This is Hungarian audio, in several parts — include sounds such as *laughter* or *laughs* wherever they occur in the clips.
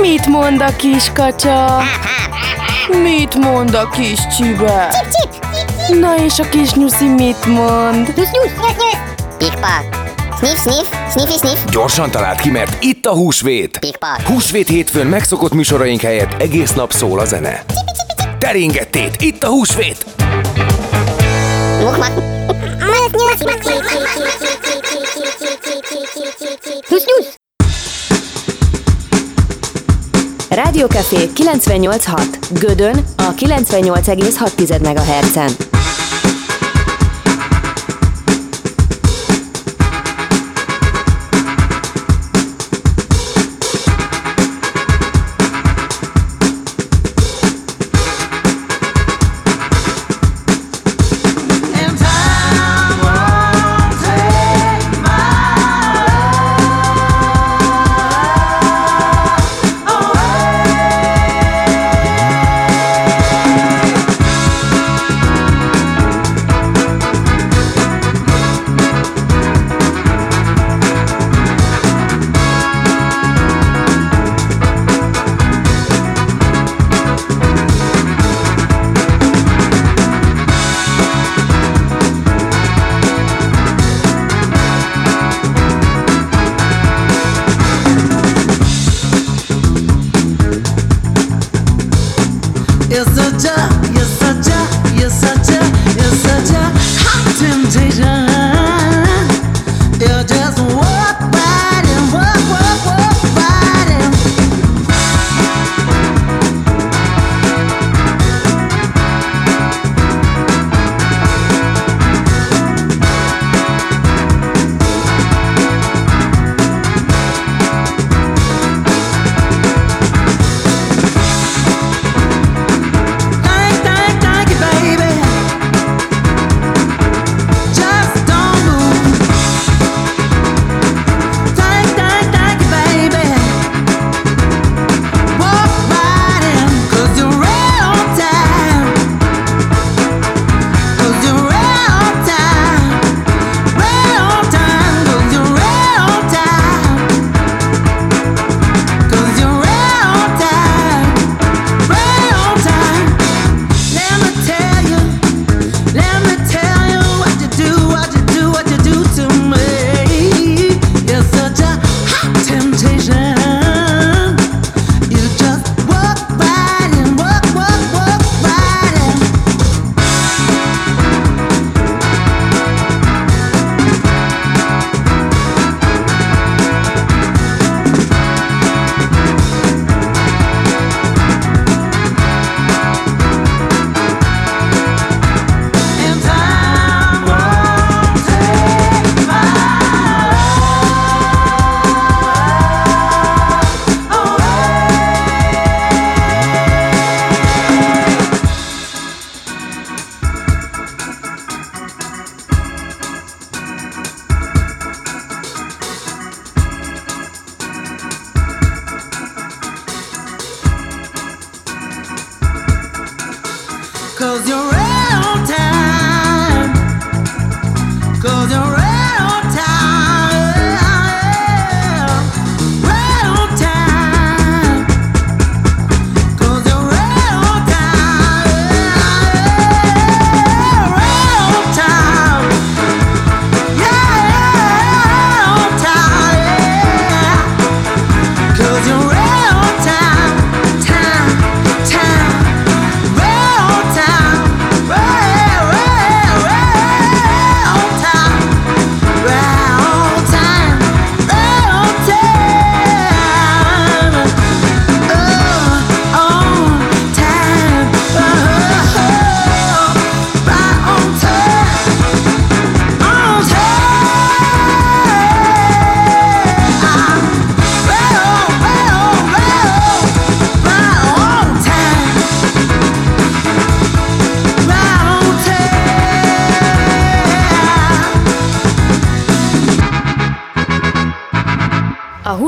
Mit mond a kis kacsa? Mit mond a kis csibe? Na és a kis nyuszi mit mond? Nyusz, nyusz! Sniff, sniff, sniff. Gyorsan talált ki, mert itt a húsvét. Pikpak. Húsvét hétfőn megszokott műsoraink helyett egész nap szól a zene. Teringettét, itt a húsvét! Mukmak. Nyusz, nyusz! Rádiókafé 98.6. Gödön a 98,6 MHz-en.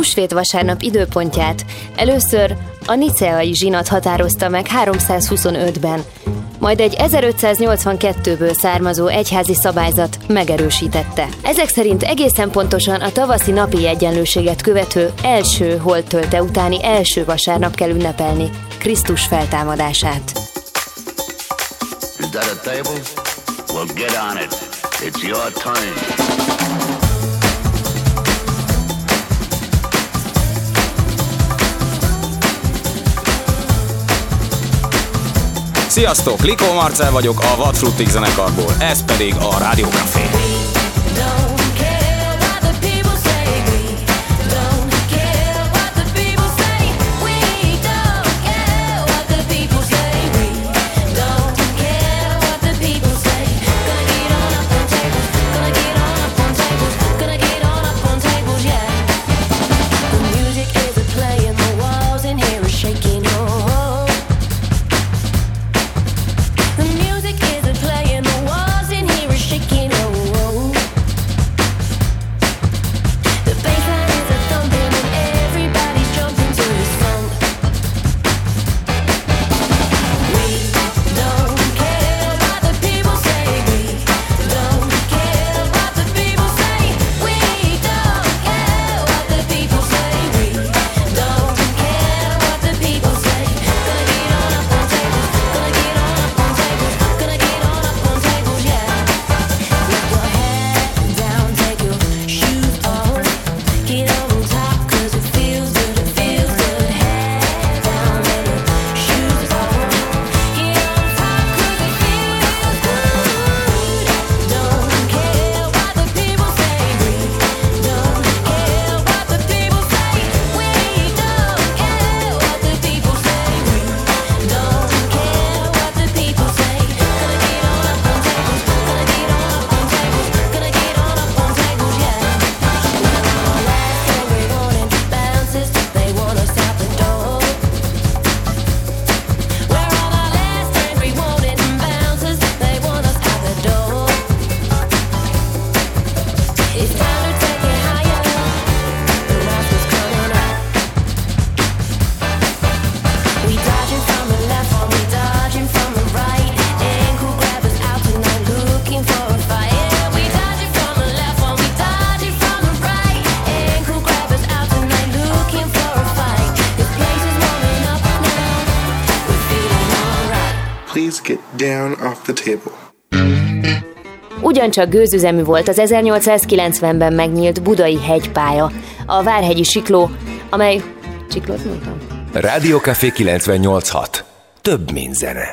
húsvét vasárnap időpontját először a niceai zsinat határozta meg 325-ben, majd egy 1582-ből származó egyházi szabályzat megerősítette. Ezek szerint egészen pontosan a tavaszi napi egyenlőséget követő első holtölte utáni első vasárnap kell ünnepelni Krisztus feltámadását. Is that a table? Well, get on it. It's your time. Sziasztok, Likó Marcel vagyok a Vadfruttig zenekarból, ez pedig a Rádió Café. We down off the table. Ugyancsak gőzüzemű volt az 1890-ben megnyílt budai hegypálya, a Várhegyi Sikló, amely... Csiklót mondtam? Rádiókafé 98.6. Több, mint zene.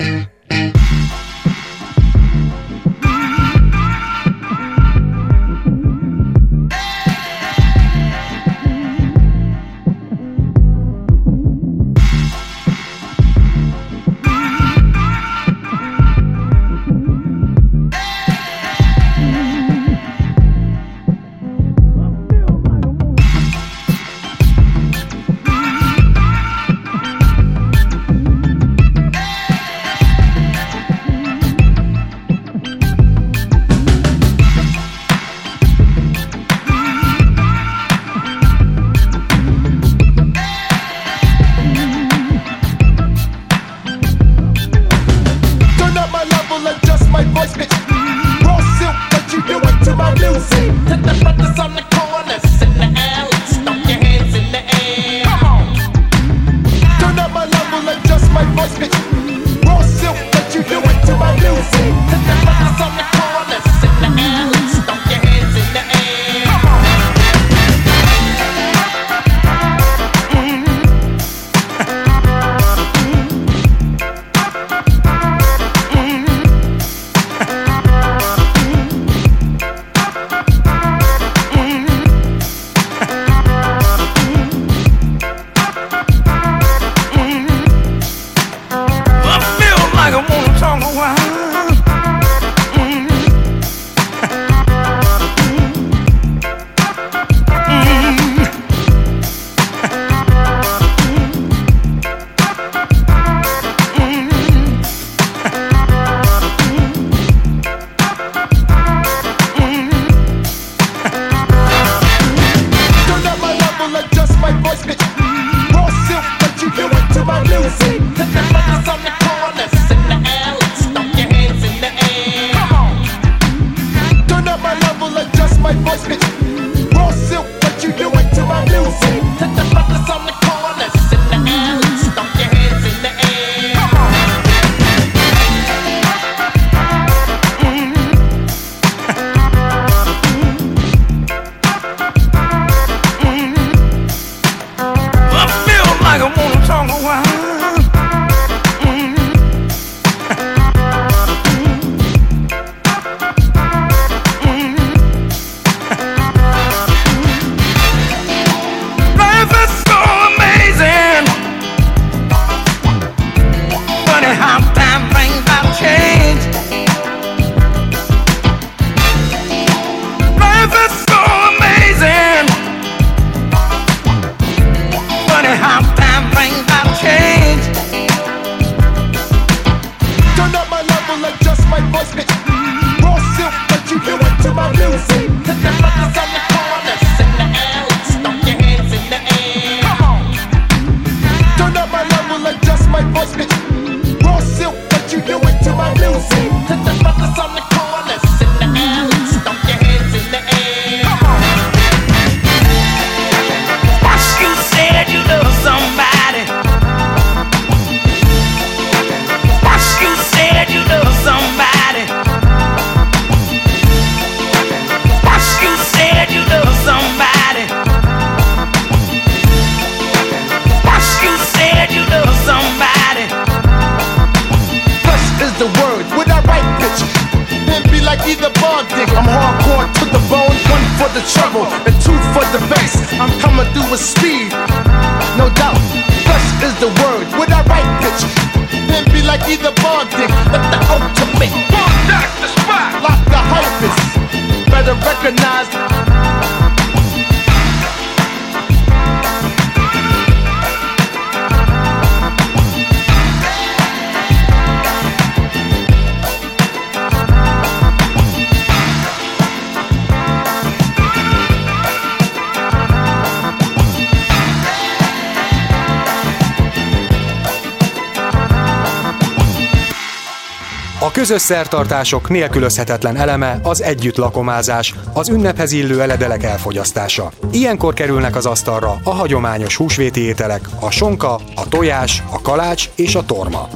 Turn up my level, adjust my voice, bitch. Mm. Raw silk, but you do it to my music. Hit the brother on the either bar dick. I'm hardcore to the bone, one for the trouble and two for the bass. I'm coming through with speed, no doubt. Flesh is the word. Would I write bitch? Then be like either bar dick, but the ultimate. Bomb back the spot, lock the hyphens. Better recognize. közös szertartások nélkülözhetetlen eleme az együtt lakomázás, az ünnephez illő eledelek elfogyasztása. Ilyenkor kerülnek az asztalra a hagyományos húsvéti ételek, a sonka, a tojás, a kalács és a torma.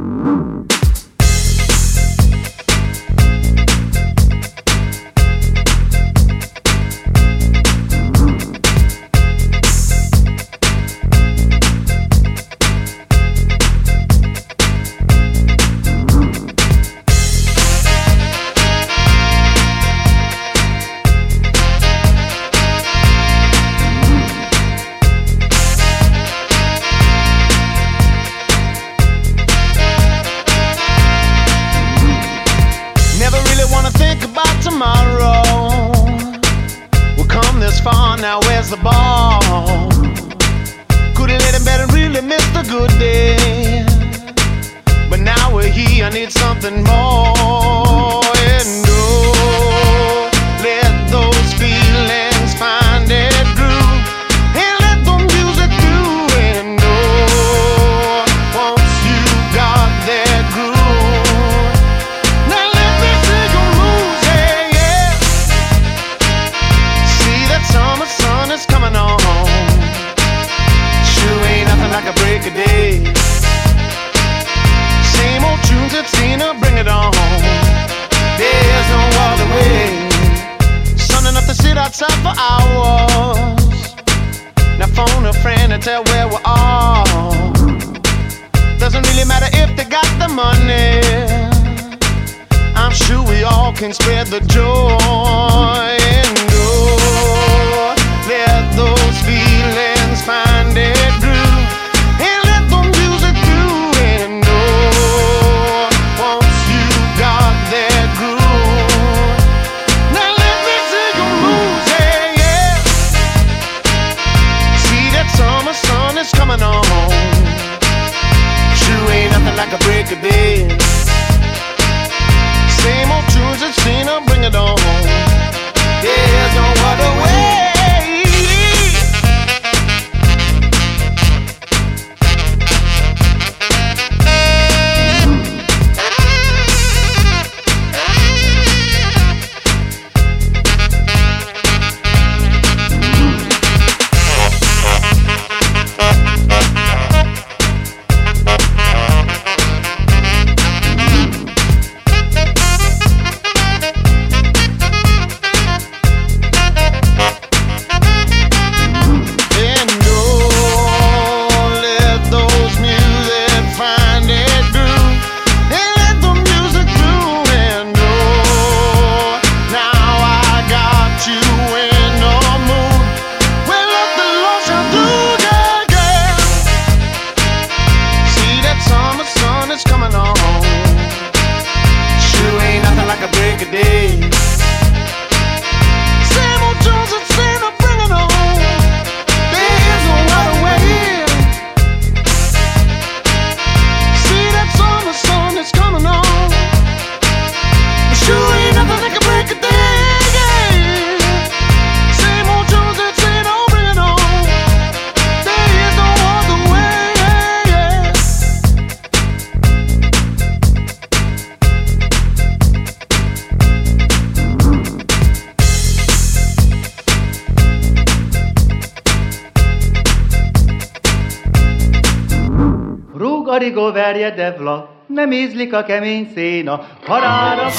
Bugarigó verje devla, nem ízlik a kemény széna, harára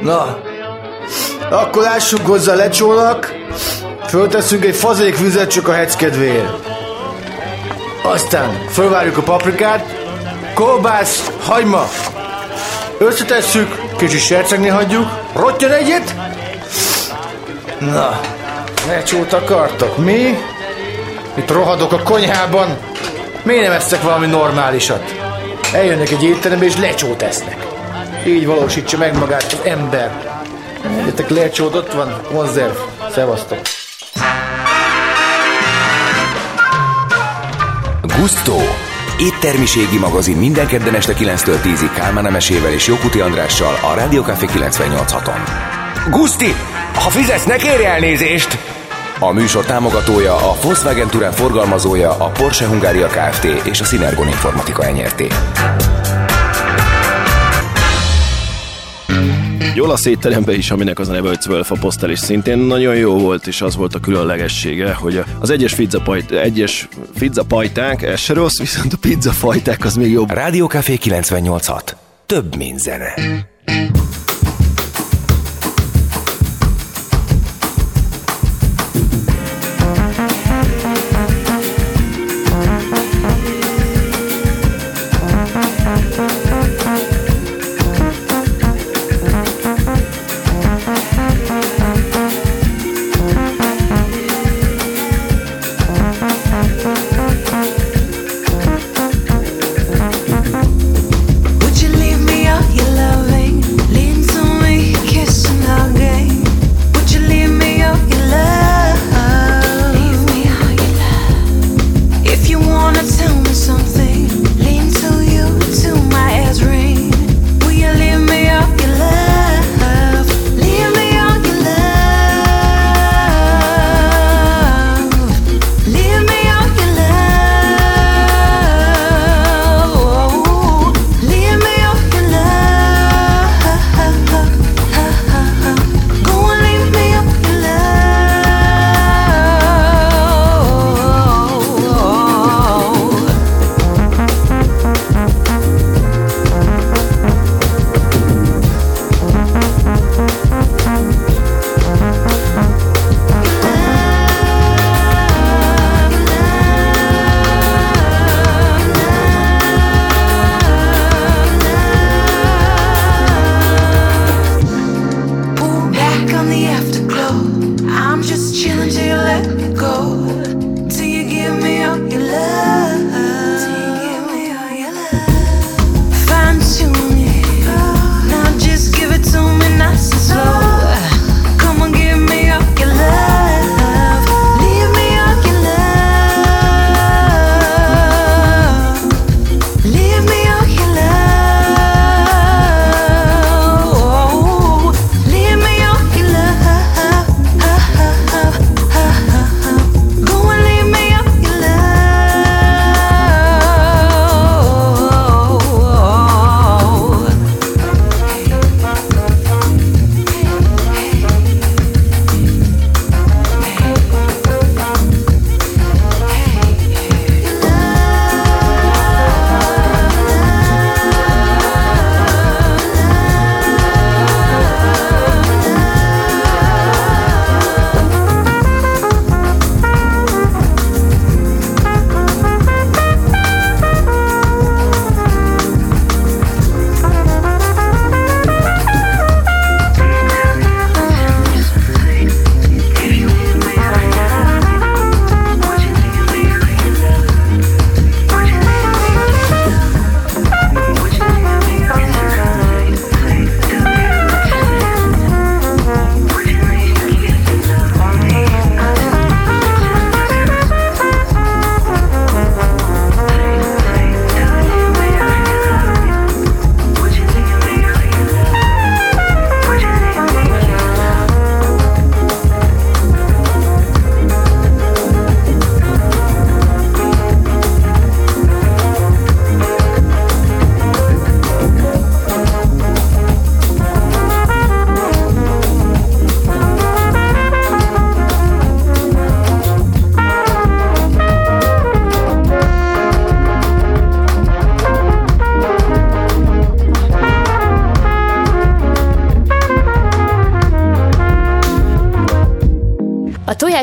Na, akkor lássuk hozzá lecsónak, fölteszünk egy fazék vizet csak a hec kedvéért. Aztán fölvárjuk a paprikát, kolbász, hagyma. Összetesszük, kicsit sercegni hagyjuk, rottyan egyet. Na, lecsót akartok, mi? Itt rohadok a konyhában. Miért nem eszek valami normálisat? Eljönnek egy étterembe és lecsót esznek. Így valósítsa meg magát az ember. Jöttek lecsót, ott van, konzerv. Szevasztok. Gusto. Éttermiségi magazin minden kedden este 9-től 10-ig Kálmán Emesével és Jokuti Andrással a Rádió Café 98.6-on. Gusti, ha fizetsz, ne kérj elnézést! A műsor támogatója, a Volkswagen Touran forgalmazója, a Porsche Hungária Kft. és a Synergon Informatika enyerté. Egy olasz étterembe is, aminek az a neve, hogy Zwölf Postel is szintén nagyon jó volt, és az volt a különlegessége, hogy az egyes pizzapajt, egyes pizzapajták, ez se rossz, viszont a pizzafajták az még jobb. Rádió Café 98.6. Több, mint zene.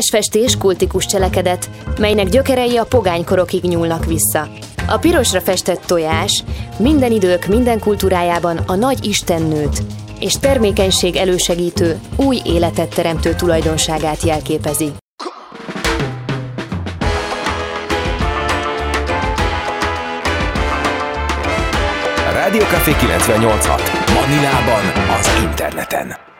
Tojásfestés kultikus cselekedet, melynek gyökerei a pogánykorokig nyúlnak vissza. A pirosra festett tojás minden idők minden kultúrájában a nagy istennőt és termékenység elősegítő, új életet teremtő tulajdonságát jelképezi. Rádió Café 98.6. Manilában, az interneten.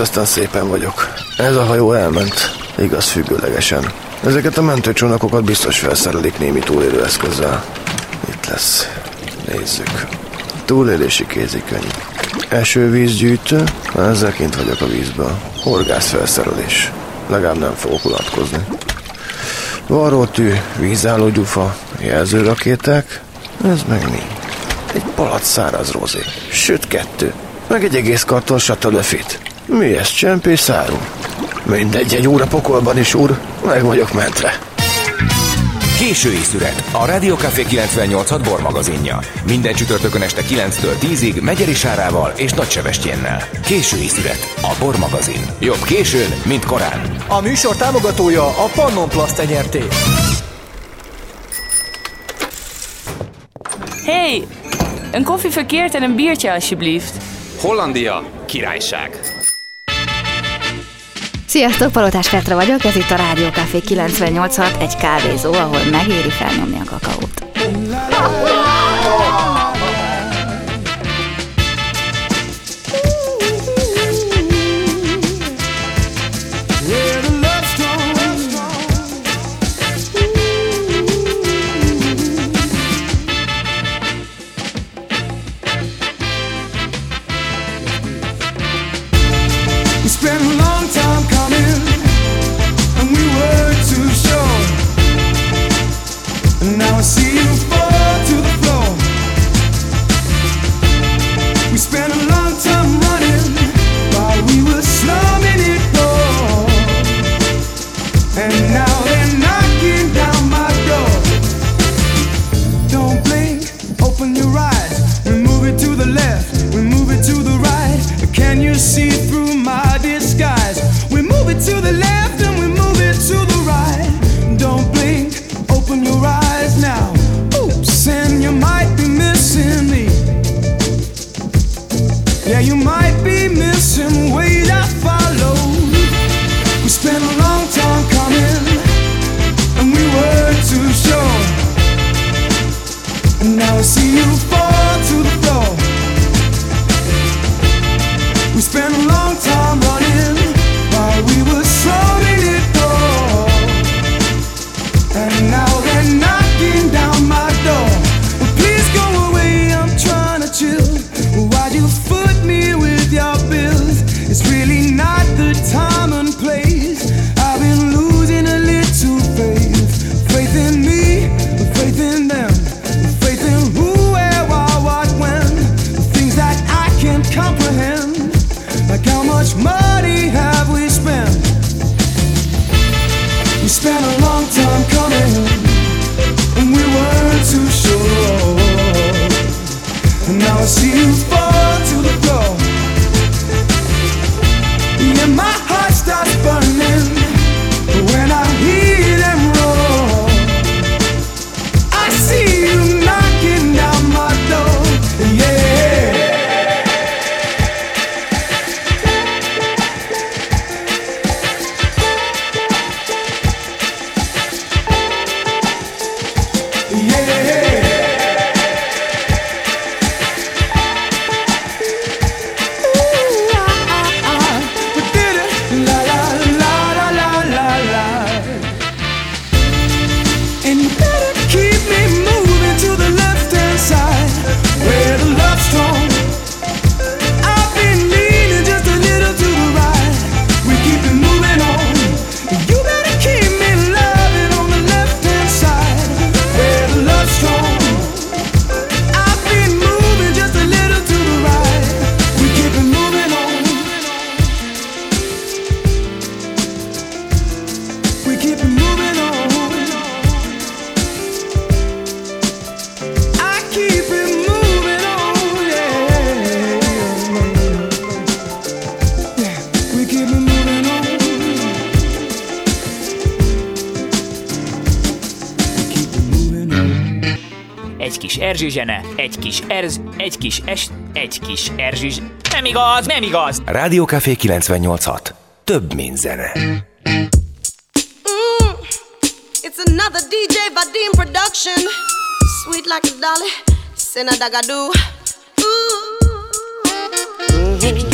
Aztán szépen vagyok. Ez a hajó elment, igaz függőlegesen. Ezeket a mentőcsónakokat biztos felszerelik némi túlélő eszközzel. Itt lesz. Nézzük. Túlélési kézikönyv. Esővízgyűjtő, ezzel kint vagyok a vízből. Horgász felszerelés. Legalább nem fogok unatkozni. Varrótű, vízálló gyufa, jelzőrakéták, ez meg mi? Egy palac száraz rozé, sőt kettő, meg egy egész karton satalöfit. Mi ez, csempész áru? Mindegy, egy óra pokolban is, úr, meg vagyok mentve. Késői szüret, a Rádió Café 98.6 bormagazinja. Minden csütörtökön este 9-től 10-ig Megyeri Sárával és Nagy Sebestyénnel. Késői szüret, a bormagazin. Jobb későn, mint korán. A műsor támogatója a Pannon Plast tenyerté. Hey, een koffie verkeerd en een biertje alsjeblieft. Hollandia, királyság. Sziasztok, Palotás Petra vagyok, ez itt a Rádió Café 986, egy kávézó, ahol megéri felnyomni a kakaót. erzsizsene, egy kis erz, egy kis es, egy kis erzsizs... Nem igaz, nem igaz! Rádió Café 986. Több, mint zene. Mm, it's another DJ Vadim production. Sweet like a dolly, Senadagadoo. Ooh. Mm-hmm.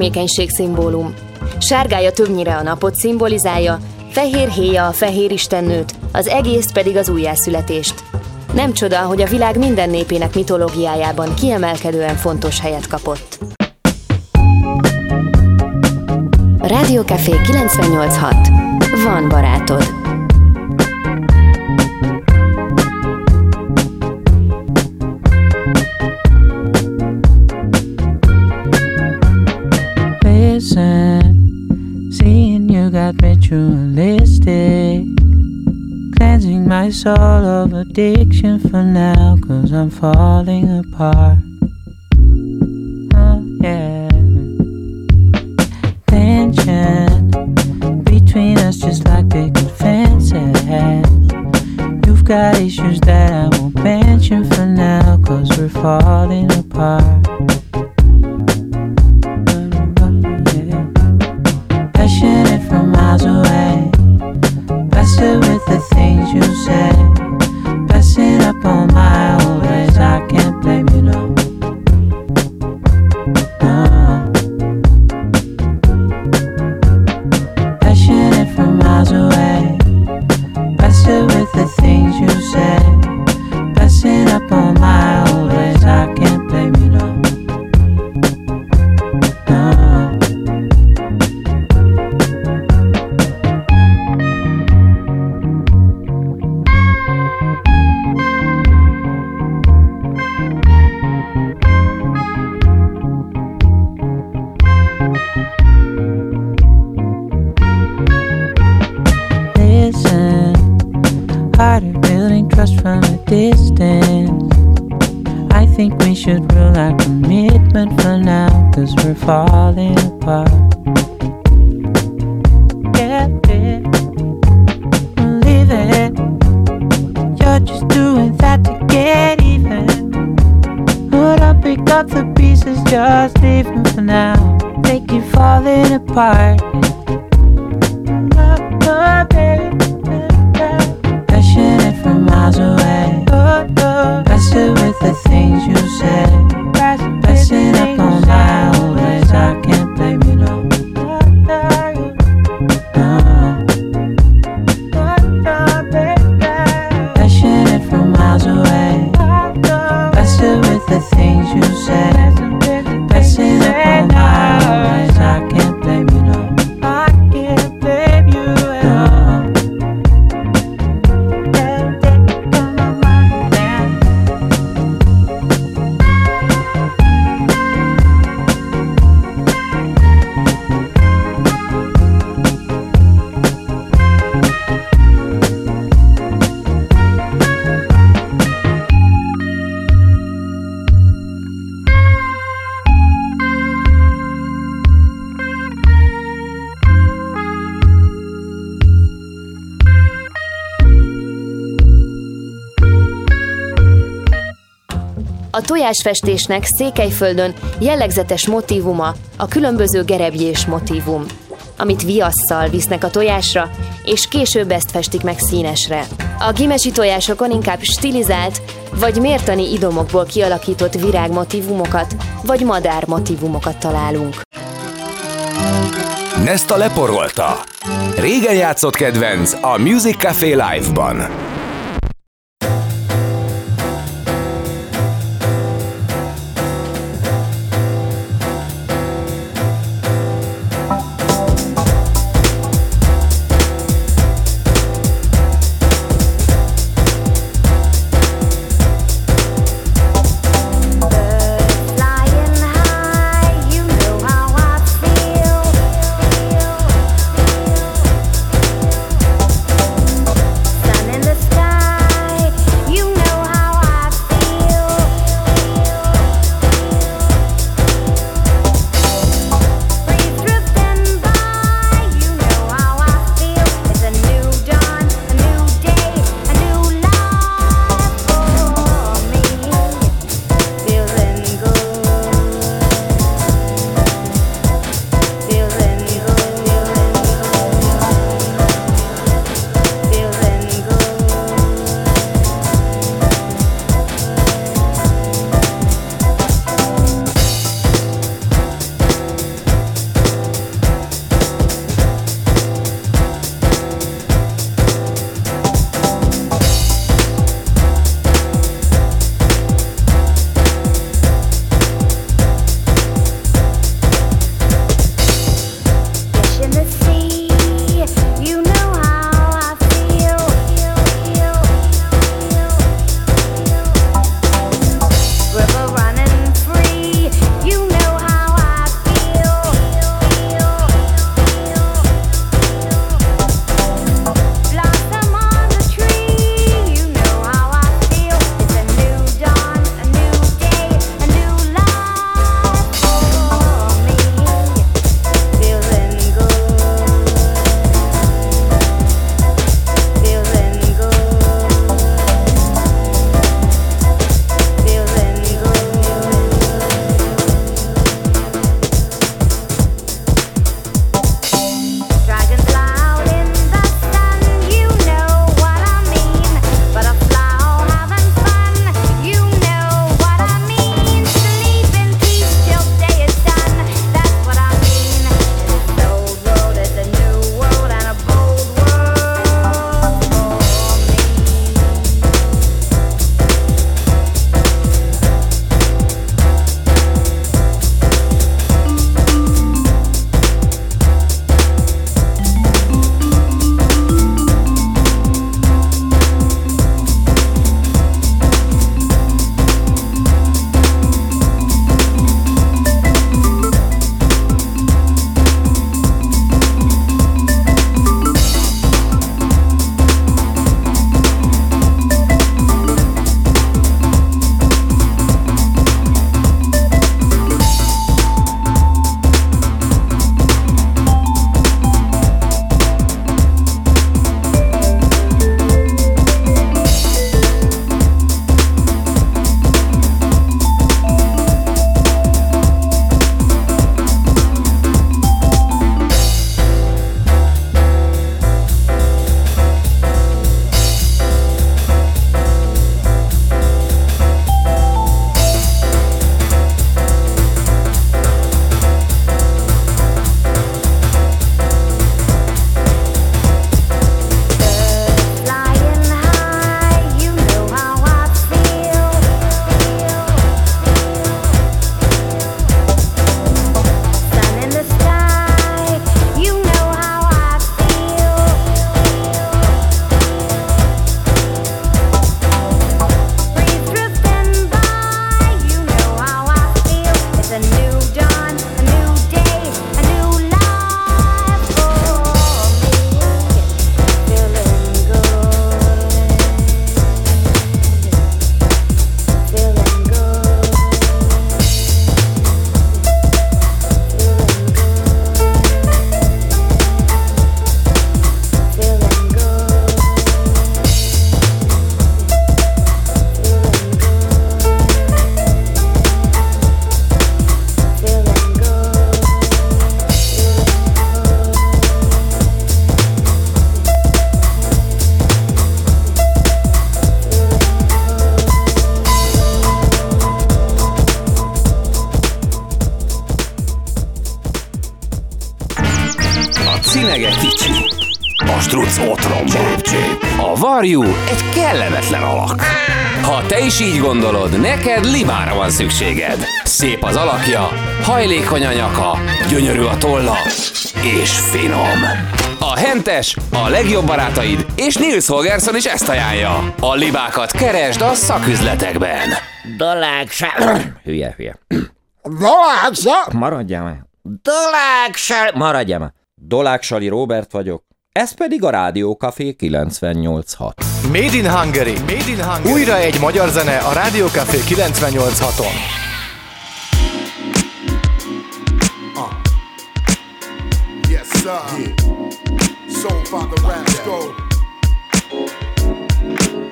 termékenység szimbólum. Sárgája többnyire a napot szimbolizálja, fehér héja a fehér istennőt, az egész pedig az újjászületést. Nem csoda, hogy a világ minden népének mitológiájában kiemelkedően fontos helyet kapott. Rádiókafé 986. Van barátod. Soul of addiction for now, cause I'm falling apart. Building trust from a distance. I think we should rule our commitment for now, cause we're falling apart. Yeah, yeah. Believe it. You're just doing that to get even. Hold up, pick up the pieces, just leave them for now. They keep falling apart. Tojásfestésnek Székelyföldön jellegzetes motívuma a különböző gerebjés motívum, amit viasszal visznek a tojásra, és később ezt festik meg színesre. A gimesi tojásokon inkább stilizált, vagy mértani idomokból kialakított virágmotívumokat, vagy madár motívumokat találunk. Nesta leporolta. Régen játszott kedvenc a Music Café Live-ban. Varjú egy kellemetlen alak. Ha te is így gondolod, neked libára van szükséged. Szép az alakja, hajlékony a nyaka, gyönyörű a tolla, és finom. A Hentes, a legjobb barátaid, és Nils Holgersson is ezt ajánlja. A libákat keresd a szaküzletekben. Dalágsa... hülye, hülye. Dalágsa? Maradjál már. Dalágsa... Maradjál már. Dolágsali Robert vagyok. Ez pedig a Rádió Café 98.6. Made in Hungary. Made in Hungary. Újra egy magyar zene a Rádió Café 98.6-on. Yes, sir. Soul Father Raps go.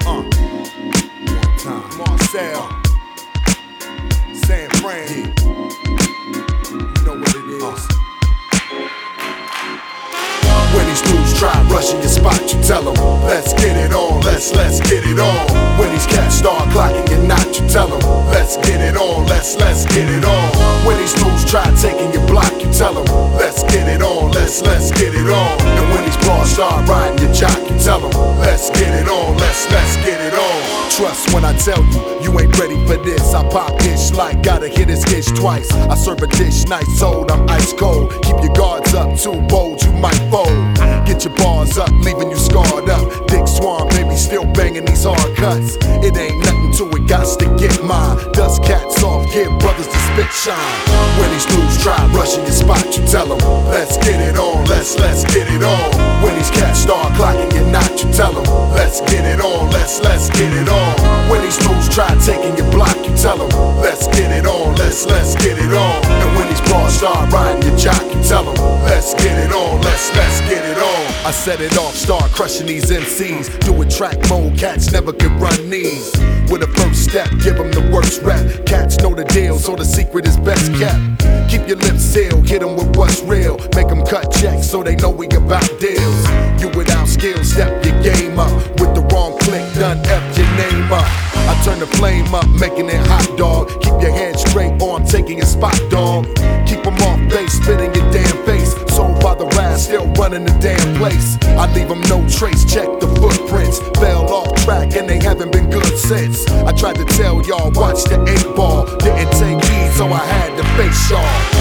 Uh. One time. Marcel. San Fran. You know what it is. When try rushing your spot, you tell them, let's get it on, let's, let's get it on. When these cats start clocking your knot, you tell them, let's get it on, let's, let's get it on. When these dudes try taking your block, tell them, let's get it on, let's, let's get it on. And when these bras start riding your jock, you tell them, let's get it on, let's, let's get it on. trust when I tell you, you ain't ready for this. I pop ish like gotta hit this ish twice. I serve a dish nice sold, I'm ice cold. Keep your guards up, too bold, you might fold. Get your bars up, leaving you scarred up. Dick Swan, baby, still banging these hard cuts. It ain't nothing to it, got to get mine. Dust cats off, give brothers the spit shine. When these dudes try rushing your spot, you tell them, let's get it on, let's, let's get it on. When these cats start clocking your knot, you tell them, let's get it on, let's, let's get it on. When these dudes try taking your block, you tell them, let's get it on, let's, let's get it on. And when these bras start riding your jock, you tell them, let's get it on, let's, let's get it on. I set it off, start crushing these MCs. Do a track mode, cats never can run these. With a first step, give them the worst rap. Cats know the deal, so the secret is best kept. Keep your lips sealed, hit them with what's real. Make them cut checks so they know we about deals. You without skills, step your game up. With the wrong click, done F your name up. I turn the flame up, making it hot, dog. Keep your head straight or I'm taking your spot, dog. Keep them off base, spitting your damn face. Sold by the rise, still running the damn place. I leave them no trace, check the footprints. Fell off track and they haven't been good since. I tried to tell y'all, watch the eight ball. Didn't take heed, so I had to face y'all.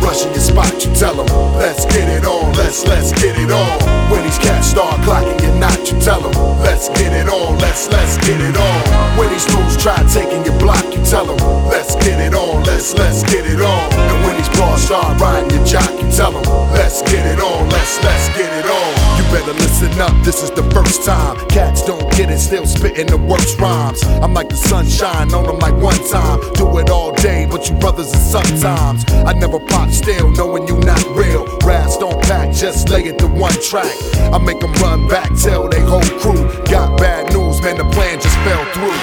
Rushing your spot, you tell let's get it on, let's, let's get it on. When these cats start clocking your knot, you tell them, let's get it on, let's, let's get it on. When these dudes try taking your block, you tell them, let's get it on, let's, let's get it on. And when these bras start riding your jock, you tell them, let's get it on, let's, let's get it on. You better listen up, this is the first time. Cats don't get it, still spitting the worst rhymes. I'm like the sunshine on them like one time. Do it all day, but you brothers are sometimes. I never pop still, knowing you not real. Raps don't pack, just lay it to one track. I make them run back, tell they whole crew. Got bad news, man, the plan just fell through.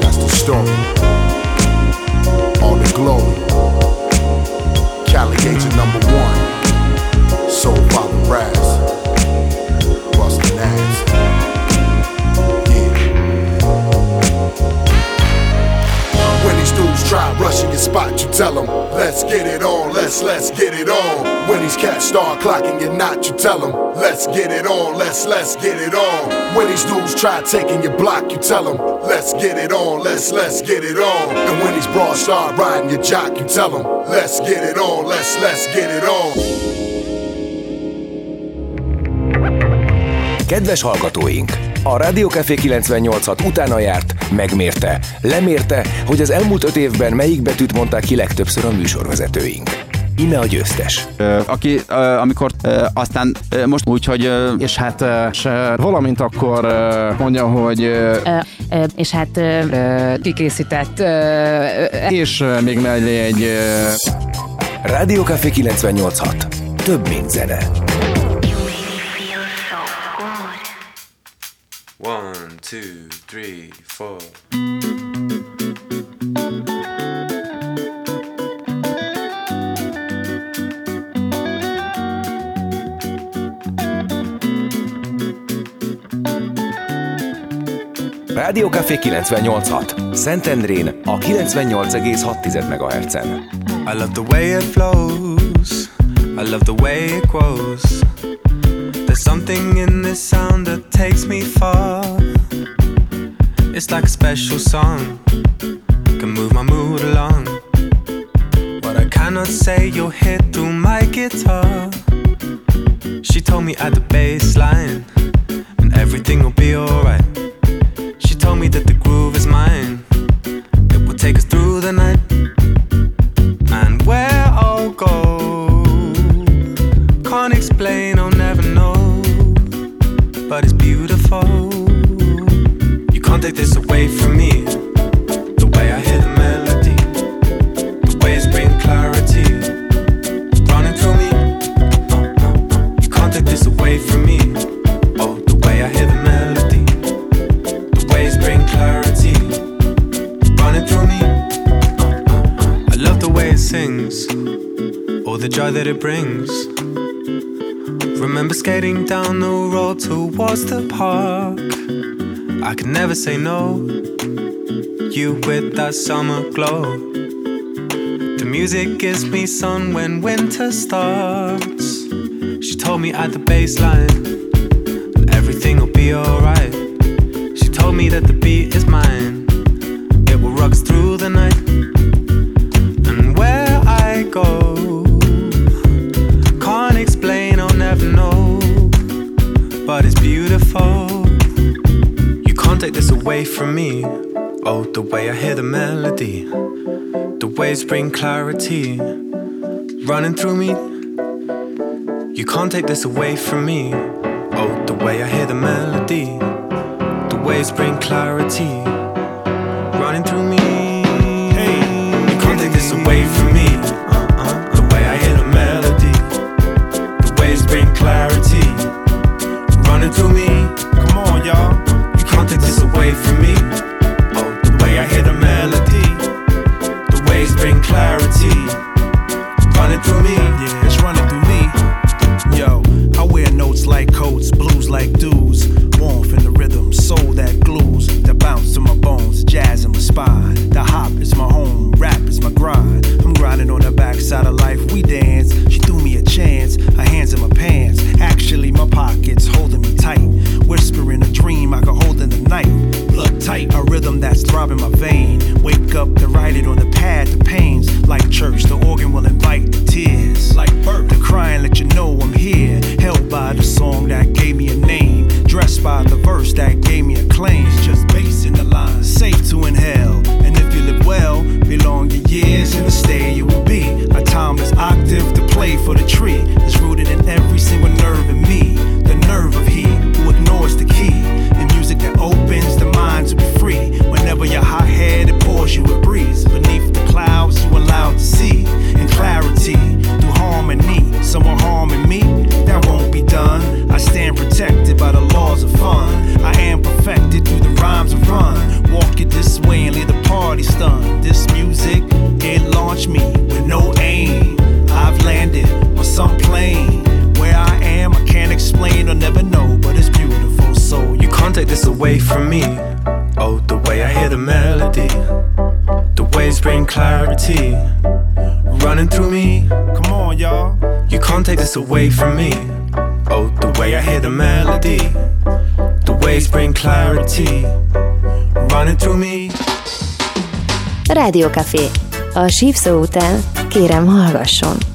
That's the story. All the glory. Cali agent number one. Soul Father Raz. Try rushing your spot, you tell them, let's get it on, let's, let's get it on. When these cats start clocking your knot, you tell them, let's get it on, let's, let's get it on. When these dudes try taking your block, you tell them, let's get it on, let's, let's get it on. And when these bras start riding your jock, you tell them, let's get it on, let's, let's get it on. Kedves hallgatóink! A Rádiókafé 98 utána járt, megmérte, lemérte, hogy az elmúlt öt évben melyik betűt mondták ki legtöbbször a műsorvezetőink. Ime a győztes. aki ö, amikor ö, aztán ö, most úgy, hogy ö, és hát ö, és, ö, valamint akkor ö, mondja, hogy ö, Ö, ö, és hát ö, ö, kikészített ö, ö, és ö, még mellé egy Rádiókafé 986. Több, mint zene. Two, three, four. Rádiókafé 986. Szentendrén a 98,6 MHz-en. I love the way it flows. I love the way it grows. There's something in this sound that takes me far. It's like a special song. Can move my mood along. What I cannot say, you'll hear through my guitar. She told me at the bass line, and everything will be alright. She told me that the groove is mine. It will take us through the night. Take this away from me. The way I hear the melody, the way it's bringing clarity, running through me. You can't take this away from me. Oh, the way I hear the melody, the way it's bringing clarity, running through me. I love the way it sings, all the joy that it brings. Remember skating down the road towards the park. I could never say no. You with that summer glow. The music gives me sun when winter starts. She told me at the baseline, way I hear the melody, the waves bring clarity running through me. You can't take this away from me. Oh, the way I hear the melody, the waves bring clarity. T, running through me. Rádiókafé. A sípszó után kérem hallgasson.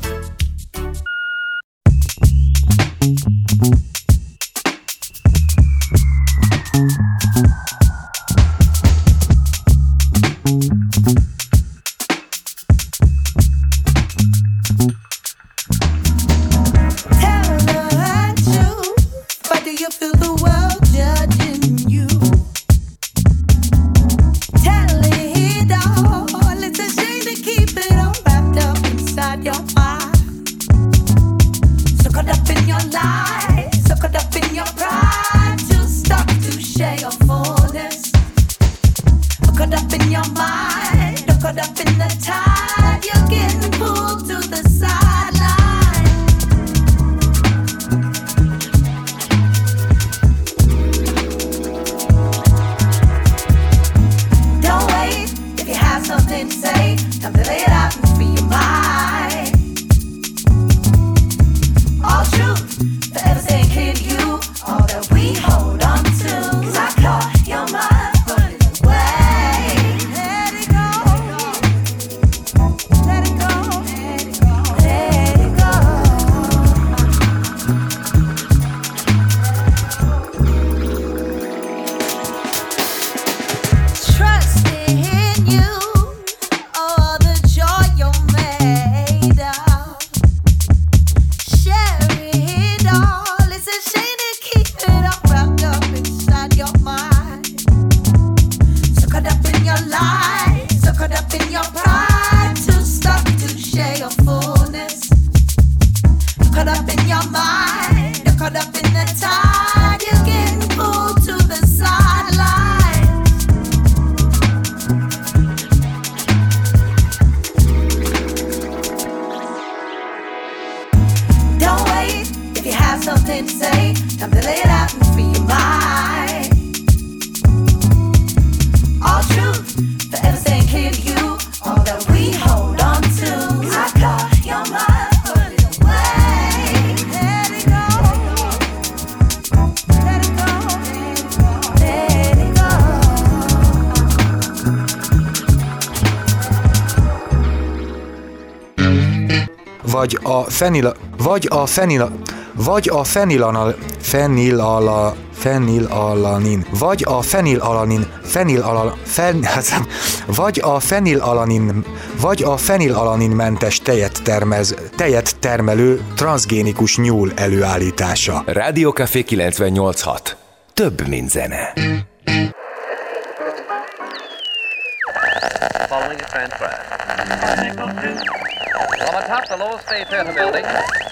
Vagy a fenila, vagy a fenila, vagy a fenilanal, fenilala, fenilalanin, vagy a fenilalanin, fenilalal, fen, *laughs* hát, vagy a fenilalanin, vagy a fenilalanin mentes tejet, termez, tejet termelő transgénikus nyúl előállítása. Rádiókafé 98.6. Több, mint zene. Following a transfer. From atop the Lowell State Theater building.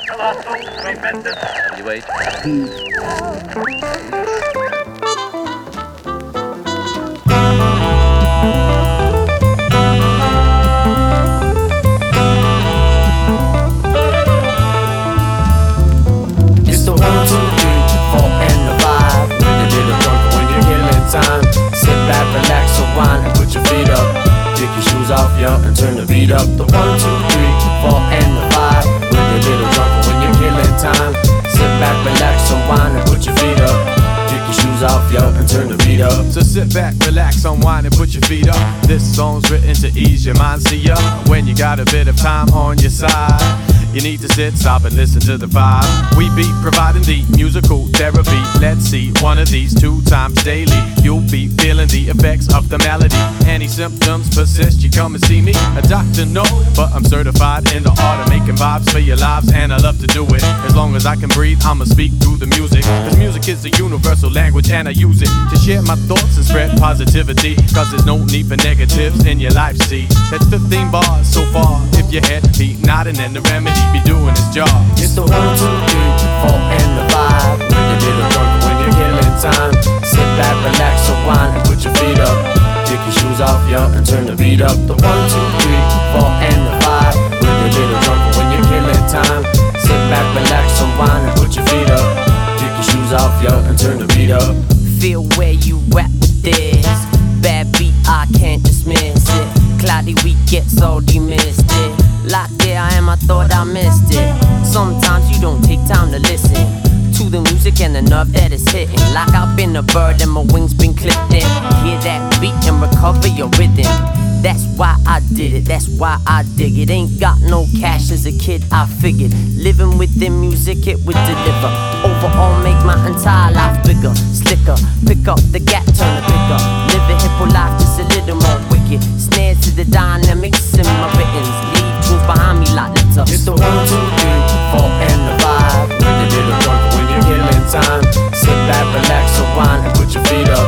Colossal, tremendous. WH. Hmm. Turn the beat up. The one, two, three, four, and the five. With a little drunk when you're killing time. Sit back, relax, unwind, and put your feet up. Kick your shoes off, yeah, and turn the beat up. So sit back, relax, unwind, and put your feet up. This song's written to ease your mind. See ya when you got a bit of time on your side. You need to sit, stop, and listen to the vibe. We be providing the musical therapy. Let's see one of these two times daily. You'll be feeling the effects of the malady. Any symptoms persist, you come and see me. A doctor, no, but I'm certified in the art of making vibes for your lives, and I love to do it. As long as I can breathe, I'ma speak through the music. Cause music is a universal language, and I use it to share my thoughts and spread positivity. Cause there's no need for negatives in your life, see. That's 15 bars so far. If your head be nodding, then the remedy be doing its job. It's the one, two, three, four, and the five. With a little drunk when you're killing time. Sit back, relax, unwind, and put your feet up. Kick your shoes off, yeah, and turn the beat up. The one, two, three, four, and the five. With a little drunk when you're killing time. Sit back, relax, unwind, and put your feet up. Kick your shoes off, yeah, and turn the beat up. Feel where you at with this. Bad beat, I can't dismiss it. Cloudy week gets all demissed it. Locked there, I am, I thought I missed it. Sometimes you don't take time to listen to the music and the nerve that is hitting. Like I've been a bird and my wings been clipped in. Hear that beat and recover your rhythm. That's why I did it, that's why I dig it. Ain't got no cash as a kid, I figured. Living within music, it would deliver. Overall, make my entire life bigger, slicker. Pick up the gap, turn the picker. Live a hippo life just a little more wicked. Snares to the dynamics in my writtens. Lead behind me like litter. It's the one, two, three, four, and the five. With a little drunk when you're killing time. Sit back, relax, unwind, and put your feet up.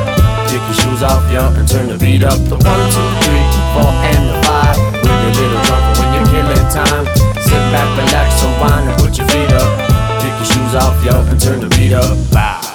Kick your shoes off, yeah, and turn the beat up. The one, two, three, four, and the five. With a little drunk when you're killing time. Sit back, relax, unwind, and put your feet up. Kick your shoes off, yeah, and turn the beat up. Bye.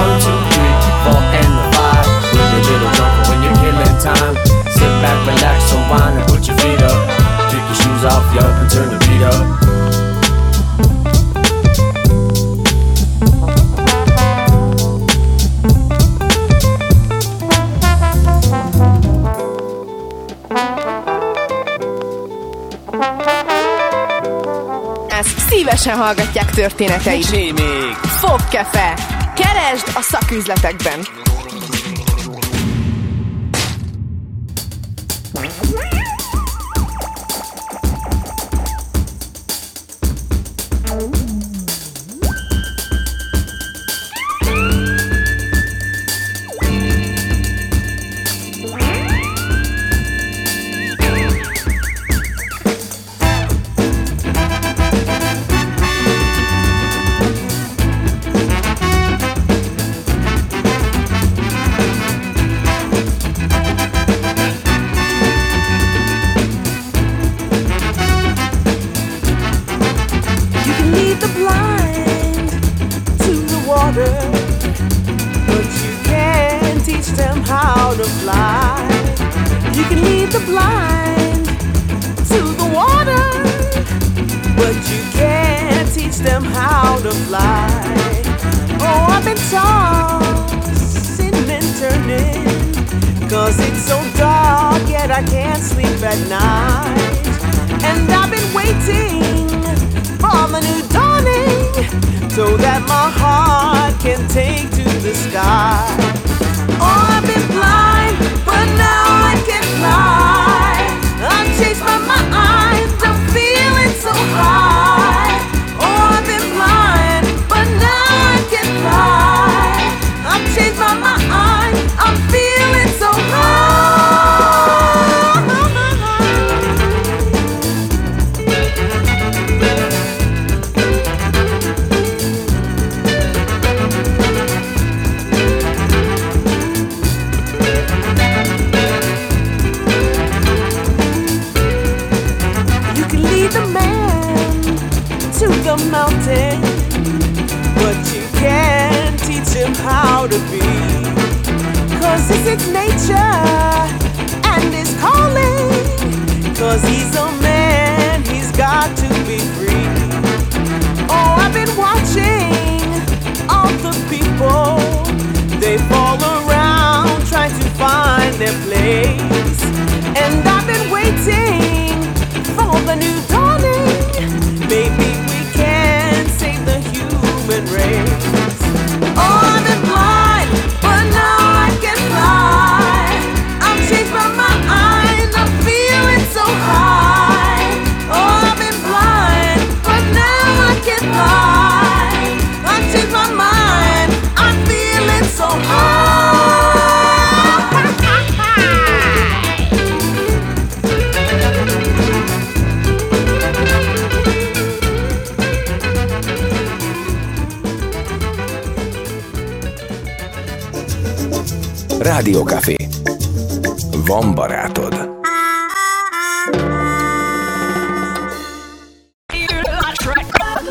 One, two, three, four, and the five. With a little drunk when you're killing time. Sit back, relax, unwind, and put your feet up. Kick your shoes off, yeah, and turn the beat up. Ezt szívesen hallgatják történeteit. Fogkefe! Keresd a szaküzletekben!